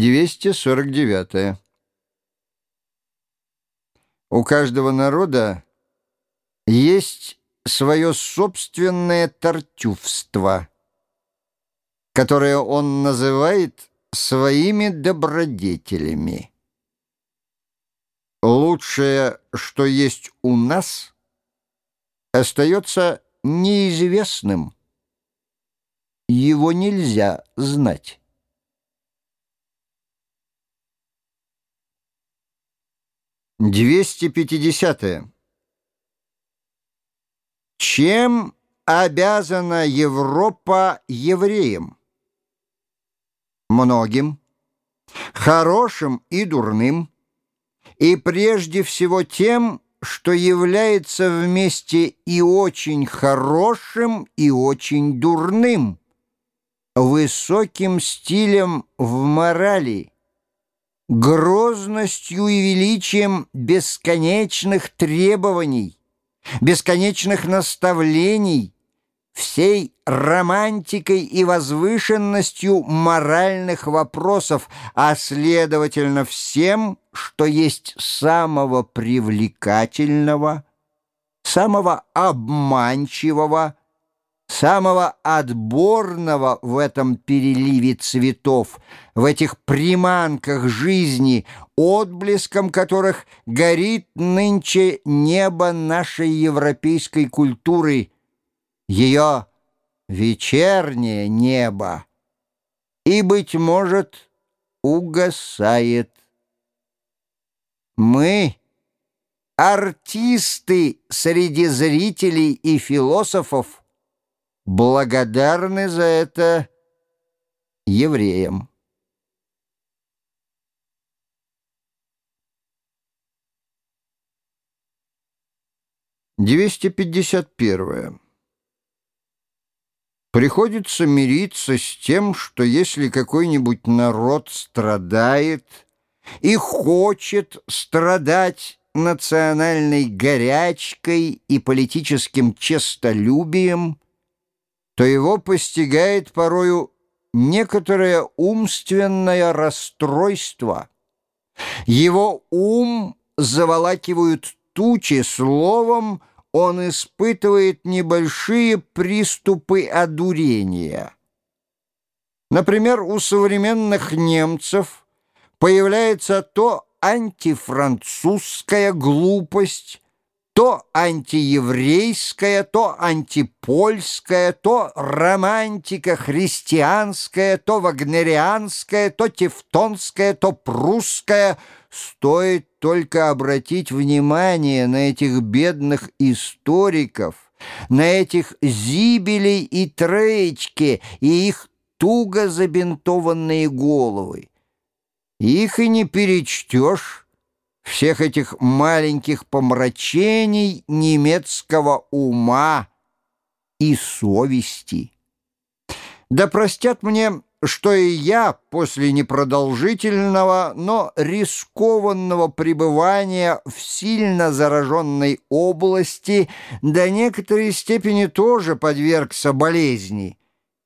249. У каждого народа есть свое собственное тортювство, которое он называет своими добродетелями. Лучшее, что есть у нас, остается неизвестным. Его нельзя знать. 250. -е. Чем обязана Европа евреям? Многим, хорошим и дурным, и прежде всего тем, что является вместе и очень хорошим, и очень дурным, высоким стилем в морали, грозностью и величием бесконечных требований, бесконечных наставлений, всей романтикой и возвышенностью моральных вопросов, а следовательно всем, что есть самого привлекательного, самого обманчивого, самого отборного в этом переливе цветов, в этих приманках жизни, отблеском которых горит нынче небо нашей европейской культуры, ее вечернее небо, и, быть может, угасает. Мы — артисты среди зрителей и философов, благодарны за это евреям. Двести пятьдесят первое. Приходится мириться с тем, что если какой-нибудь народ страдает и хочет страдать национальной горячкой и политическим честолюбием, то его постигает порою некоторое умственное расстройство. Его ум заволакивают тучи, словом, он испытывает небольшие приступы одурения. Например, у современных немцев появляется то антифранцузская глупость, то антиеврейская, то антипольская, то романтика христианская, то вагнерианская, то тевтонская, то прусская. Стоит только обратить внимание на этих бедных историков, на этих зибелей и троечки и их туго забинтованные головы. Их и не перечтешь, всех этих маленьких помрачений немецкого ума и совести. Да простят мне, что и я после непродолжительного, но рискованного пребывания в сильно зараженной области до некоторой степени тоже подвергся болезни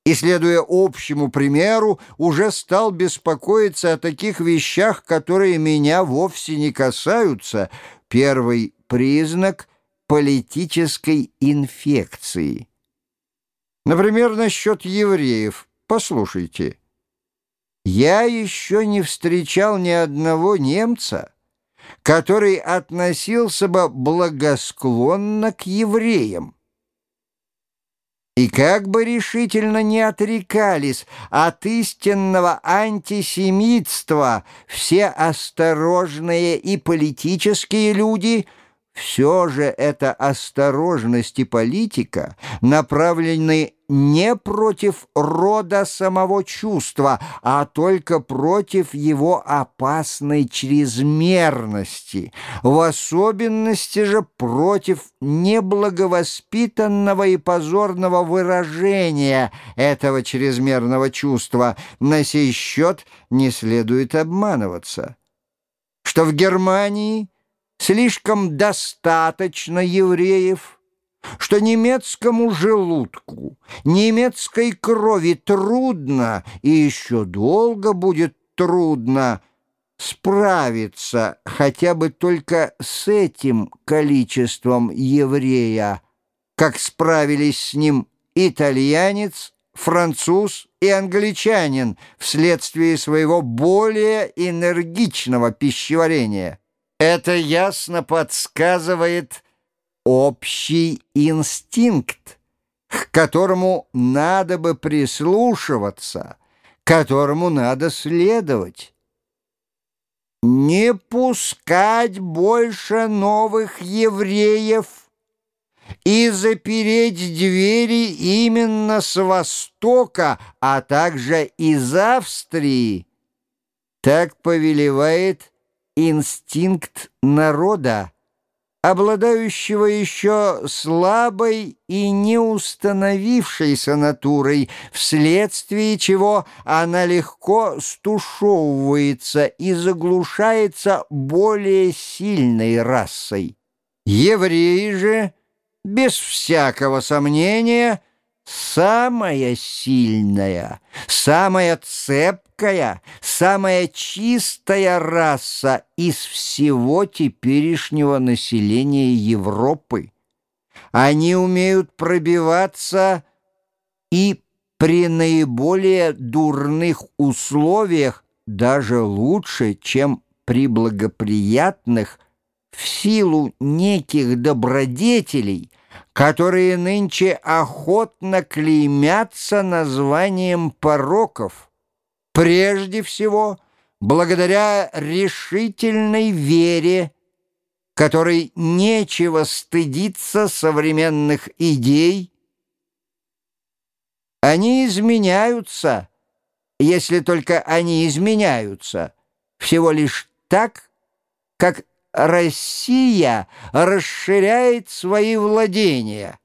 и, следуя общему примеру, уже стал беспокоиться о таких вещах, которые меня вовсе не касаются. Первый признак политической инфекции. Например, насчет евреев. Послушайте. Я еще не встречал ни одного немца, который относился бы благосклонно к евреям. И как бы решительно не отрекались от истинного антисемитства все осторожные и политические люди – все же эта осторожность и политика направлены не против рода самого чувства, а только против его опасной чрезмерности, в особенности же против неблаговоспитанного и позорного выражения этого чрезмерного чувства. На сей счет не следует обманываться, что в Германии – слишком достаточно евреев, что немецкому желудку, немецкой крови трудно и еще долго будет трудно справиться хотя бы только с этим количеством еврея, как справились с ним итальянец, француз и англичанин вследствие своего более энергичного пищеварения. Это ясно подсказывает общий инстинкт, к которому надо бы прислушиваться, которому надо следовать. Не пускать больше новых евреев и запереть двери именно с востока, а также из Австрии. Так повелевает инстинкт народа обладающего еще слабой и не установившейся натурой, вследствие чего она легко стушевывается и заглушается более сильной расой. Евреи же, без всякого сомнения, самая сильная, самая цепкая, самая чистая раса из всего теперешнего населения Европы. Они умеют пробиваться и при наиболее дурных условиях даже лучше, чем при благоприятных, в силу неких добродетелей – которые нынче охотно клеймятся названием пороков. Прежде всего, благодаря решительной вере, которой нечего стыдиться современных идей, они изменяются, если только они изменяются, всего лишь так, как Россия расширяет свои владения,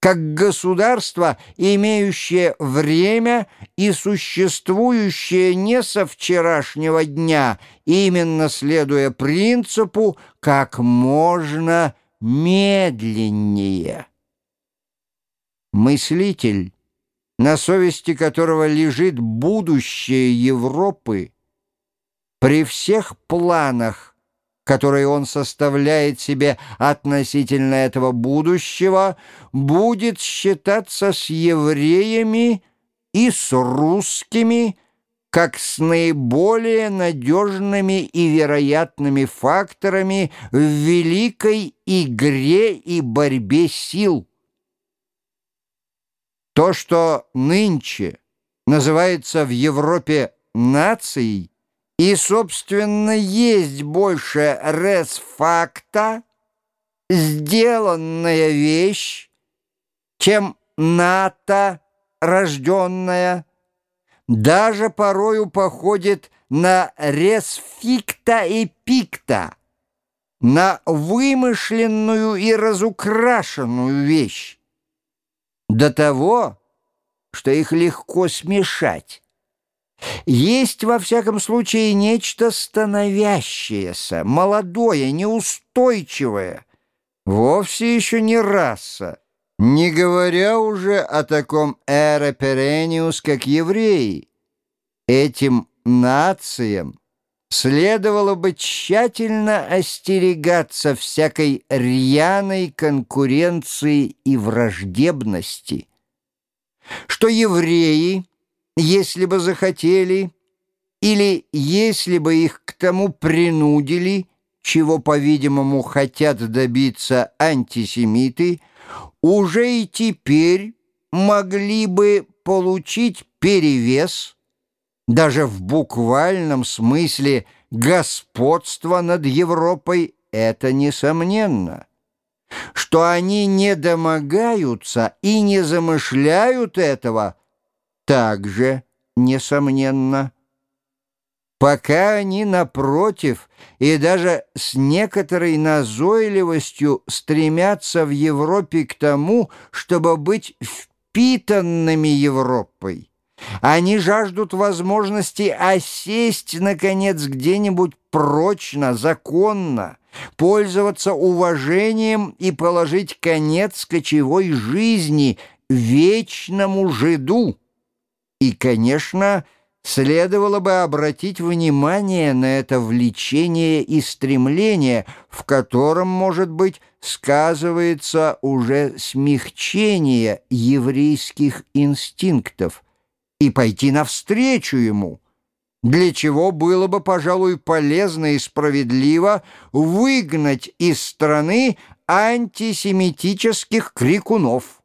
как государство, имеющее время и существующее не со вчерашнего дня, именно следуя принципу «как можно медленнее». Мыслитель, на совести которого лежит будущее Европы, при всех планах, которые он составляет себе относительно этого будущего, будет считаться с евреями и с русскими, как с наиболее надежными и вероятными факторами в великой игре и борьбе сил. То, что нынче называется в Европе нацией, и, собственно, есть больше ресфакта, сделанная вещь, чем НАТО рожденная, даже порою походит на ресфикта и пикта, на вымышленную и разукрашенную вещь, до того, что их легко смешать. Есть, во всяком случае, нечто становящееся, молодое, неустойчивое, вовсе еще не раса, не говоря уже о таком эра перениус, как евреи. Этим нациям следовало бы тщательно остерегаться всякой рьяной конкуренции и враждебности, что евреи — если бы захотели, или если бы их к тому принудили, чего, по-видимому, хотят добиться антисемиты, уже и теперь могли бы получить перевес, даже в буквальном смысле господство над Европой — это несомненно. Что они не домогаются и не замышляют этого — также несомненно. Пока они, напротив, и даже с некоторой назойливостью стремятся в Европе к тому, чтобы быть впитанными Европой. Они жаждут возможности осесть, наконец, где-нибудь прочно, законно, пользоваться уважением и положить конец кочевой жизни, вечному жиду. И, конечно, следовало бы обратить внимание на это влечение и стремление, в котором, может быть, сказывается уже смягчение еврейских инстинктов, и пойти навстречу ему, для чего было бы, пожалуй, полезно и справедливо выгнать из страны антисемитических крикунов.